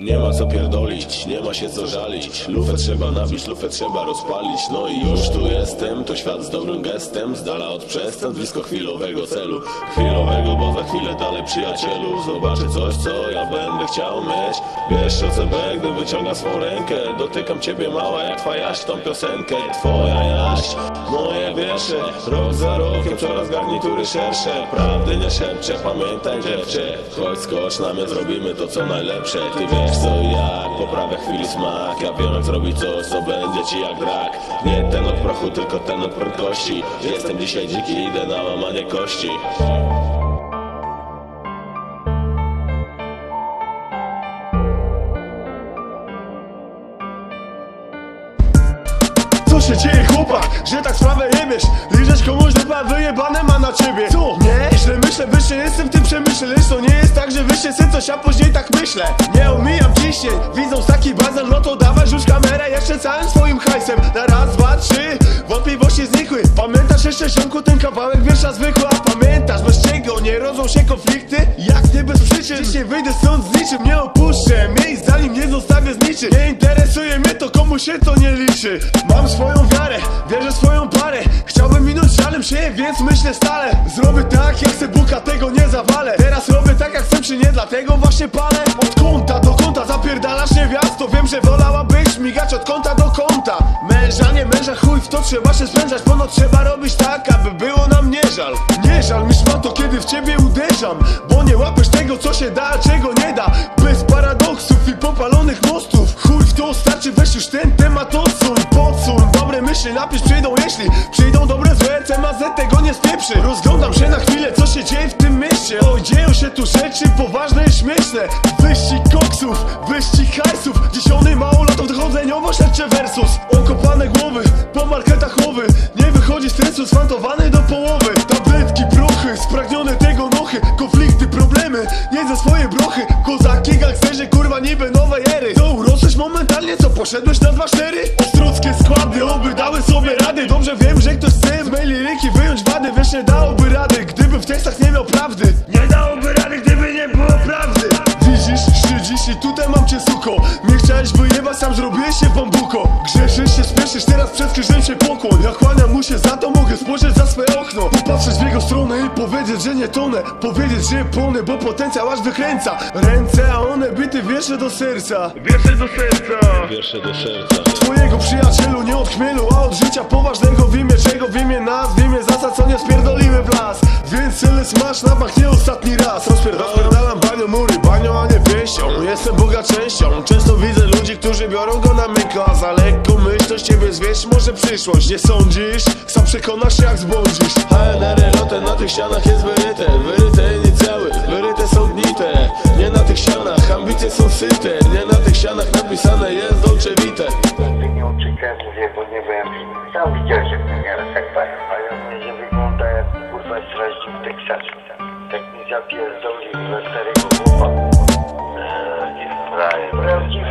Nie ma co pierdolić, nie ma się co żalić. Lufę trzeba nabić, lufę trzeba rozpalić. No i już tu jestem, to świat z dobrym gestem Z dala od przestępstw, blisko chwilowego celu. Chwilowego, chwilę dalej przyjacielu Zobaczę coś, co ja będę chciał mieć. Wiesz o co gdy wyciąga swą rękę Dotykam ciebie mała, jak twoja jaś tą piosenkę Twoja jaś, moje wiersze Rok za rokiem, coraz garnitury szersze. Prawdy nie szepczę, pamiętaj dziewczę Chodź skocz na mnie, zrobimy to co najlepsze. Ty wiesz co i jak, poprawia chwili smak. Ja wiem jak zrobić coś, co będzie ci jak drak Nie ten od prochu, tylko ten od prędkości. Jestem dzisiaj dziki, idę na łamanie kości Co się dzieje chłopak, że tak sprawę jebiesz Liżesz komuś dupa wyjebane ma na ciebie. Co? Nie, źle myślę, wyższy jestem tym przemyśle. Lecz to nie jest tak, że wyższy syn coś, a później tak myślę. Nie omijam ciśnień, widząc taki bazar No to dawaj rzuć kamerę jeszcze całym swoim hajsem. Na raz, dwa, trzy, wątpliwości znikły. Pamiętasz jeszcze ziomku ten kawałek wiersza zwykły A pamiętasz bez czego nie rodzą się konflikty? Jak nie bez przyczyn Dzisiaj wyjdę stąd z niczym, nie opuszczę Miejsc zanim nie zostawię z niczym. Nie się to nie liczy. Mam swoją wiarę, wierzę swoją parę. Chciałbym minąć żalem się, więc myślę stale. Zrobię tak jak chcę, Buka tego nie zawalę. Teraz robię tak jak chcę, czy nie dlatego właśnie palę. Od kąta do kąta zapierdalasz niewiasto Wiem, że wolałabyś migać od kąta do kąta. Męża, nie męża, chuj w to trzeba się sprężać Ponoć trzeba robić tak, aby było nam nie żal. Nie żal mi to kiedy w ciebie uderzam. Bo nie łapiesz tego, co się da, czego nie da. Bez paradoksów w to starczy, weź już ten temat odsuń Podsuń, dobre myśli napisz przyjdą Jeśli przyjdą dobre, złe, CMZ tego nie spieprzy. Rozglądam się na chwilę, co się dzieje w tym mieście. Oj, dzieją się tu rzeczy poważne i śmieszne. Wyścig koksów, wyścig hajsów. Dziesiąty małolatów, dochodzeniowo śledcze versus. Okopane głowy, po marketach łowy Nie wychodzi stresu, sfantowany do połowy poszedłeś na 2-4? Ostruckie składy, oby dały sobie rady. Dobrze wiem, że ktoś chce z mej liryki wyjąć wady. Wiesz, nie dałoby rady, gdyby w tekstach nie miał prawdy. Nie dałoby rady, gdyby nie było prawdy. Widzisz, szydzisz i tutaj mam cię suko Nie chciałeś wyjebać, sam zrobiłeś się bambuko. Grzeszysz się, spieszysz, teraz przed krzyżem się pokłon. Ja kłaniam mu się, za to mogę spojrzeć za swe okno. Popatrzeć w jego stronę i powiedzieć, że nie tonę. Powiedzieć, że płonę, bo potencjał aż wykręca. Ręce, a one bity wiersze do serca. Wiersze do serca. Wiersze do serca. Twojego przyjacielu nie od chmielu, a od życia poważnego w imię czego, w imię nas, w imię zasad, co nie spierdolimy w las. Więc cele smash na bank nie ostatni raz. Rozpier Rozpierdalam banio mury, nie pięścią Jestem Boga częścią, często widzę ludzi, którzy biorą go na myko A za lekko myśl, ciebie zwieść może przyszłość. Nie sądzisz? Sam przekonasz się jak zbłądzisz. HNR lotem na tych ścianach jest wyryte. Wyryte inicjały, wyryte są gnite Nie na tych ścianach, ambicje są syte. Nie na tych ścianach napisane jest Dolce Vita nie uciekłem, mówię, bo nie byłem Sam widział, że mnie nieraz tak panią A ja mówię, że wygląda jak kurwa strażnik w Teksasie Tak mi zapierdolił we starego Gabriel